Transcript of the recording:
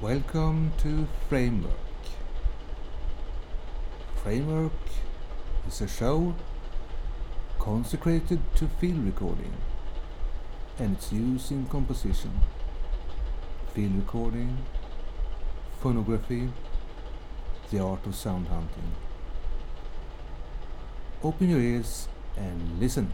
Welcome to Framework. Framework is a show consecrated to field recording and its use in composition, field recording, phonography, the art of sound hunting. Open your ears and listen.